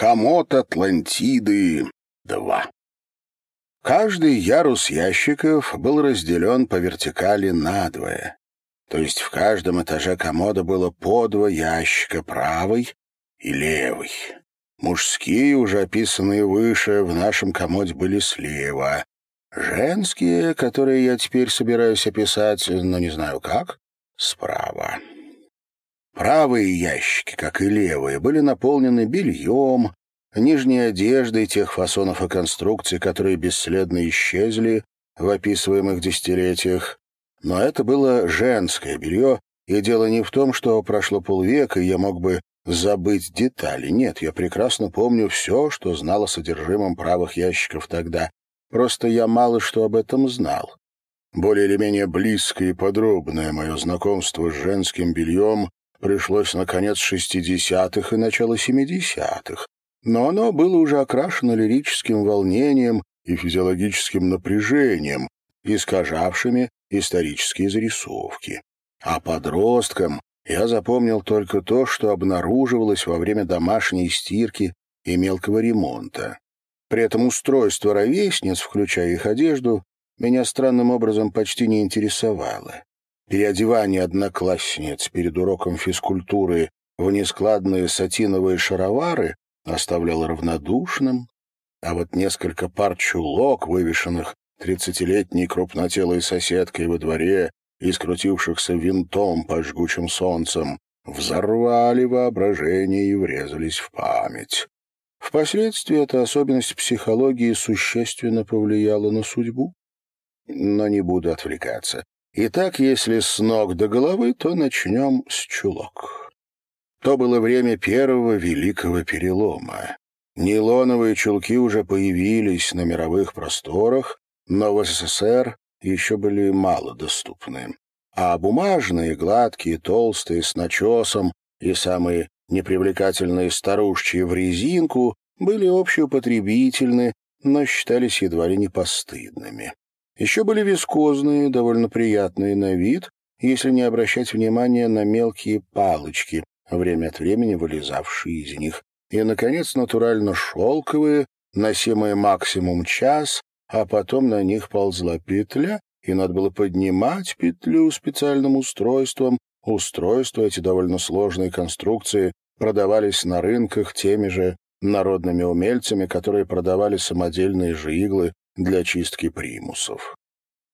Комод Атлантиды 2. Каждый ярус ящиков был разделен по вертикали надвое. То есть в каждом этаже комода было по два ящика, правый и левый. Мужские, уже описанные выше, в нашем комоде были слева. Женские, которые я теперь собираюсь описать, но не знаю как, справа. Правые ящики, как и левые, были наполнены бельем, нижней одеждой тех фасонов и конструкций, которые бесследно исчезли в описываемых десятилетиях. Но это было женское белье, и дело не в том, что прошло полвека, и я мог бы забыть детали. Нет, я прекрасно помню все, что знал о содержимом правых ящиков тогда. Просто я мало что об этом знал. Более или менее близкое и подробное мое знакомство с женским бельем пришлось на конец шестидесятых и начало семидесятых, но оно было уже окрашено лирическим волнением и физиологическим напряжением, искажавшими исторические зарисовки. А подросткам я запомнил только то, что обнаруживалось во время домашней стирки и мелкого ремонта. При этом устройство ровесниц, включая их одежду, меня странным образом почти не интересовало. Переодевание одноклассниц перед уроком физкультуры в нескладные сатиновые шаровары оставляло равнодушным, а вот несколько пар чулок, вывешенных тридцатилетней крупнотелой соседкой во дворе и скрутившихся винтом по жгучим солнцем, взорвали воображение и врезались в память. Впоследствии эта особенность психологии существенно повлияла на судьбу. Но не буду отвлекаться. Итак, если с ног до головы, то начнем с чулок. То было время первого великого перелома. Нейлоновые чулки уже появились на мировых просторах, но в СССР еще были мало доступны. А бумажные, гладкие, толстые, с начесом и самые непривлекательные старушечьи в резинку были общеупотребительны, но считались едва ли не постыдными. Еще были вискозные, довольно приятные на вид, если не обращать внимания на мелкие палочки, время от времени вылезавшие из них. И, наконец, натурально шелковые, носимые максимум час, а потом на них ползла петля, и надо было поднимать петлю специальным устройством. Устройства эти довольно сложные конструкции продавались на рынках теми же народными умельцами, которые продавали самодельные же иглы для чистки примусов.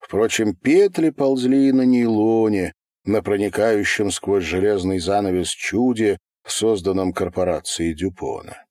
Впрочем, петли ползли на нейлоне, на проникающем сквозь железный занавес чуде, созданном корпорацией Дюпона.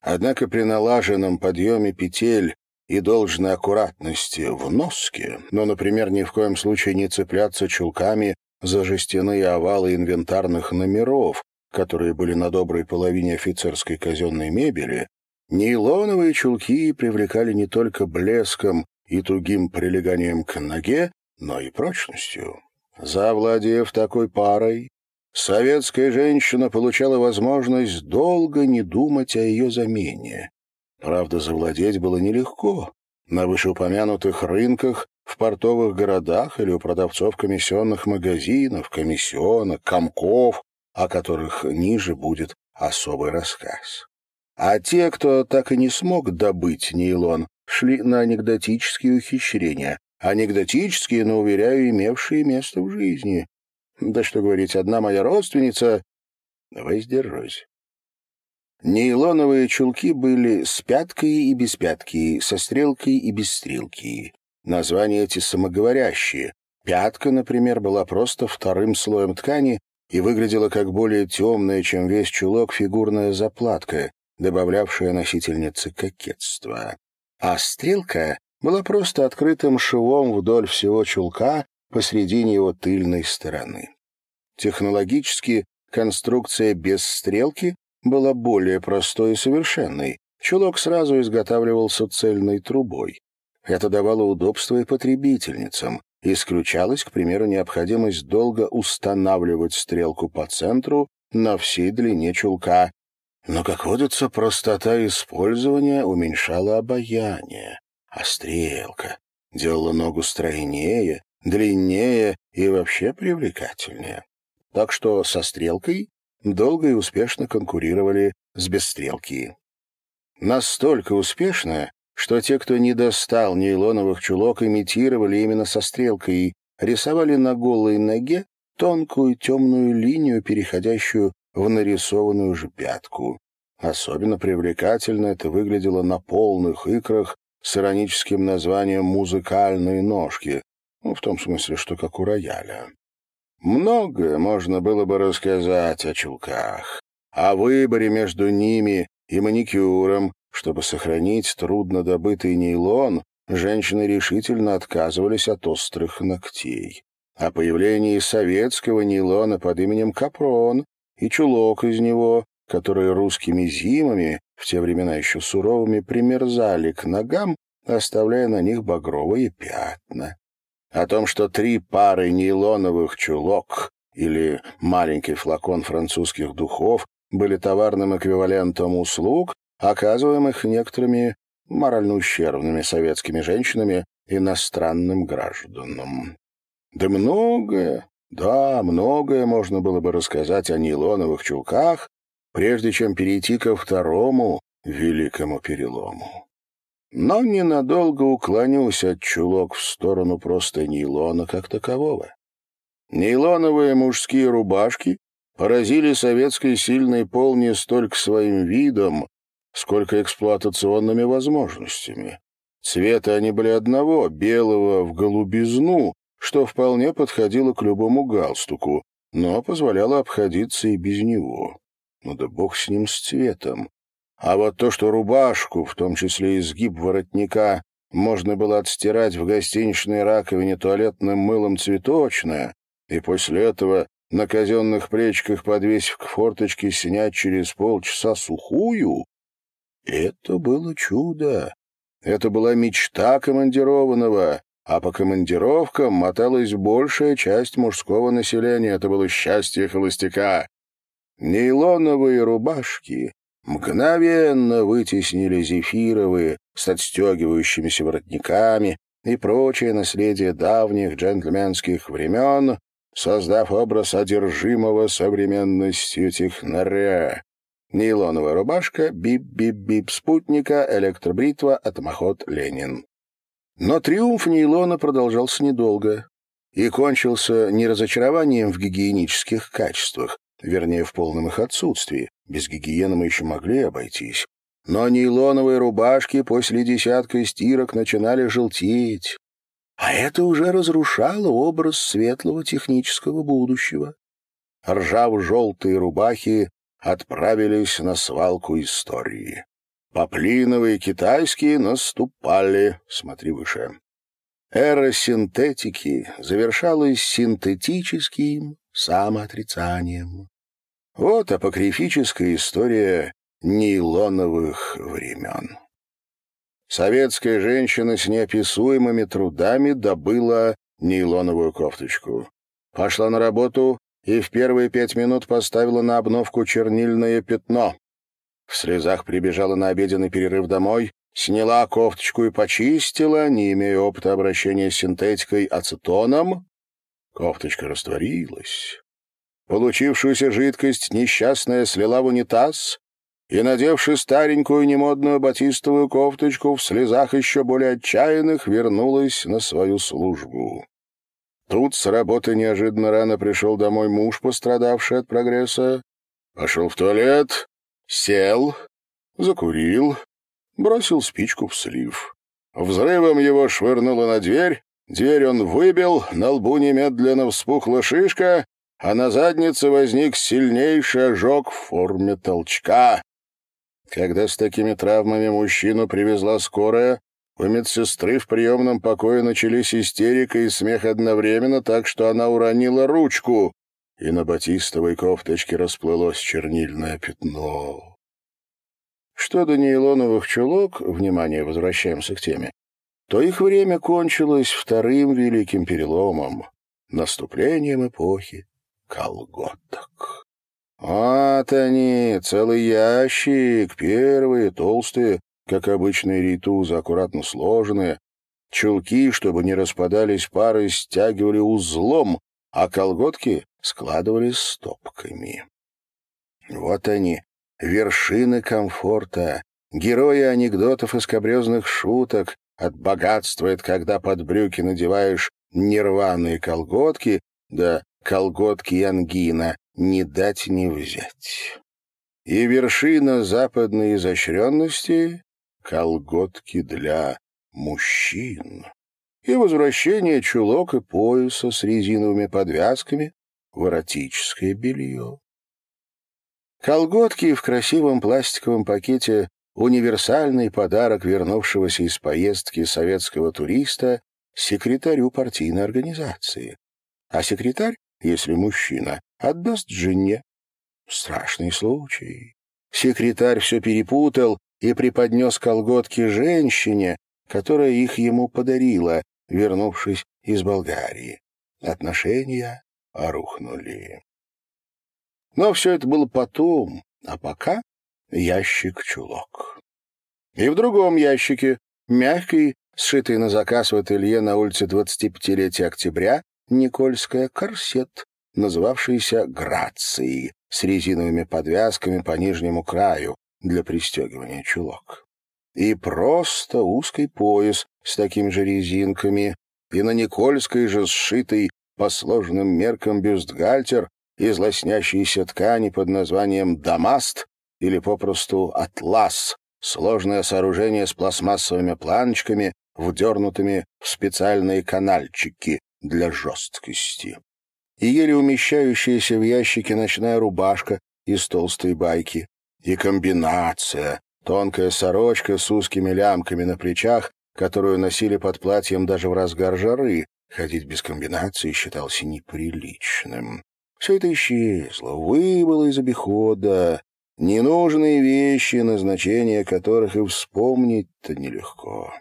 Однако при налаженном подъеме петель и должной аккуратности в носке, но, например, ни в коем случае не цепляться чулками за жестяные овалы инвентарных номеров, которые были на доброй половине офицерской казенной мебели, Нейлоновые чулки привлекали не только блеском и тугим прилеганием к ноге, но и прочностью. Завладев такой парой, советская женщина получала возможность долго не думать о ее замене. Правда, завладеть было нелегко. На вышеупомянутых рынках, в портовых городах или у продавцов комиссионных магазинов, комиссионок, комков, о которых ниже будет особый рассказ. А те, кто так и не смог добыть нейлон, шли на анекдотические ухищрения. Анекдотические, но, уверяю, имевшие место в жизни. Да что говорить, одна моя родственница... Воздержусь. Нейлоновые чулки были с пяткой и без пятки, со стрелкой и без стрелки. Названия эти самоговорящие. Пятка, например, была просто вторым слоем ткани и выглядела как более темная, чем весь чулок, фигурная заплатка, добавлявшая носительнице кокетства. А стрелка была просто открытым швом вдоль всего чулка посредине его тыльной стороны. Технологически конструкция без стрелки была более простой и совершенной. Чулок сразу изготавливался цельной трубой. Это давало удобство и потребительницам. Исключалась, к примеру, необходимость долго устанавливать стрелку по центру на всей длине чулка, но, как водится, простота использования уменьшала обаяние, а стрелка делала ногу стройнее, длиннее и вообще привлекательнее. Так что со стрелкой долго и успешно конкурировали с бесстрелки. Настолько успешная, что те, кто не достал нейлоновых чулок, имитировали именно со стрелкой рисовали на голой ноге тонкую темную линию, переходящую в нарисованную же пятку. Особенно привлекательно это выглядело на полных икрах с ироническим названием «музыкальные ножки», ну, в том смысле, что как у рояля. Многое можно было бы рассказать о чулках, о выборе между ними и маникюром, чтобы сохранить труднодобытый нейлон, женщины решительно отказывались от острых ногтей. О появлении советского нейлона под именем Капрон и чулок из него, которые русскими зимами, в те времена еще суровыми, примерзали к ногам, оставляя на них багровые пятна. О том, что три пары нейлоновых чулок или маленький флакон французских духов были товарным эквивалентом услуг, оказываемых некоторыми морально ущербными советскими женщинами иностранным гражданам. Да многое, да, многое можно было бы рассказать о нейлоновых чулках, прежде чем перейти ко второму великому перелому. Но ненадолго уклонюсь от чулок в сторону просто нейлона как такового. Нейлоновые мужские рубашки поразили советский сильный пол не столько своим видом, сколько эксплуатационными возможностями. Цветы они были одного, белого в голубизну, что вполне подходило к любому галстуку, но позволяло обходиться и без него. Ну да бог с ним, с цветом. А вот то, что рубашку, в том числе изгиб воротника, можно было отстирать в гостиничной раковине туалетным мылом цветочное, и после этого на казенных плечках, подвесив к форточке, снять через полчаса сухую, это было чудо. Это была мечта командированного, а по командировкам моталась большая часть мужского населения. Это было счастье холостяка. Нейлоновые рубашки мгновенно вытеснили зефировые с отстегивающимися воротниками и прочее наследие давних джентльменских времен, создав образ одержимого современностью технаря. Нейлоновая рубашка, бип-бип-бип спутника, электробритва, атомоход Ленин. Но триумф нейлона продолжался недолго и кончился не разочарованием в гигиенических качествах, вернее, в полном их отсутствии. Без гигиены мы еще могли обойтись. Но нейлоновые рубашки после десятка стирок начинали желтеть. А это уже разрушало образ светлого технического будущего. Ржаво-желтые рубахи отправились на свалку истории. Поплиновые китайские наступали, смотри выше. Эра синтетики завершалась синтетическим самоотрицанием. Вот апокрифическая история нейлоновых времен. Советская женщина с неописуемыми трудами добыла нейлоновую кофточку. Пошла на работу и в первые пять минут поставила на обновку чернильное пятно. В слезах прибежала на обеденный перерыв домой, сняла кофточку и почистила, не имея опыта обращения с синтетикой ацетоном. Кофточка растворилась. Получившуюся жидкость несчастная слила в унитаз и, надевши старенькую немодную батистовую кофточку, в слезах еще более отчаянных вернулась на свою службу. Тут с работы неожиданно рано пришел домой муж, пострадавший от прогресса. Пошел в туалет, сел, закурил, бросил спичку в слив. Взрывом его швырнуло на дверь, дверь он выбил, на лбу немедленно вспухла шишка, а на заднице возник сильнейший ожог в форме толчка. Когда с такими травмами мужчину привезла скорая, у медсестры в приемном покое начались истерика и смех одновременно, так что она уронила ручку, и на батистовой кофточке расплылось чернильное пятно. Что до нейлоновых чулок, внимание, возвращаемся к теме, то их время кончилось вторым великим переломом — наступлением эпохи колготок. Вот они, целый ящик, первые, толстые, как обычные рейтузы, аккуратно сложенные. Чулки, чтобы не распадались пары, стягивали узлом, а колготки складывали стопками. Вот они, вершины комфорта, герои анекдотов и скобрезных шуток, от богатства это когда под брюки надеваешь нерваные колготки, да колготки ангина, не дать не взять. И вершина западной изощренности — колготки для мужчин. И возвращение чулок и пояса с резиновыми подвязками в эротическое белье. Колготки в красивом пластиковом пакете — универсальный подарок вернувшегося из поездки советского туриста секретарю партийной организации. А секретарь, если мужчина, отдаст жене. Страшный случай. Секретарь все перепутал и преподнес колготки женщине, которая их ему подарила, вернувшись из Болгарии. Отношения рухнули. Но все это было потом, а пока ящик-чулок. И в другом ящике, мягкий, сшитый на заказ в ателье на улице 25-летия октября, Никольская корсет, называвшийся «Грацией», с резиновыми подвязками по нижнему краю для пристегивания чулок. И просто узкий пояс с такими же резинками, и на Никольской же сшитый по сложным меркам бюстгальтер из лоснящейся ткани под названием «дамаст» или попросту «атлас», сложное сооружение с пластмассовыми планочками, вдернутыми в специальные канальчики для жесткости. И еле умещающаяся в ящике ночная рубашка из толстой байки. И комбинация, тонкая сорочка с узкими лямками на плечах, которую носили под платьем даже в разгар жары. Ходить без комбинации считался неприличным. Все это исчезло, выбыло из обихода. Ненужные вещи, назначение которых и вспомнить-то нелегко.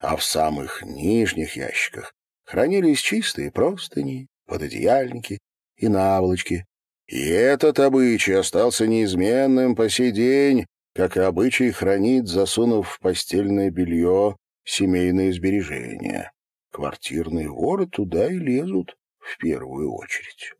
А в самых нижних ящиках хранились чистые простыни, пододеяльники и наволочки. И этот обычай остался неизменным по сей день, как и обычай хранить, засунув в постельное белье, семейные сбережения. Квартирные воры туда и лезут в первую очередь.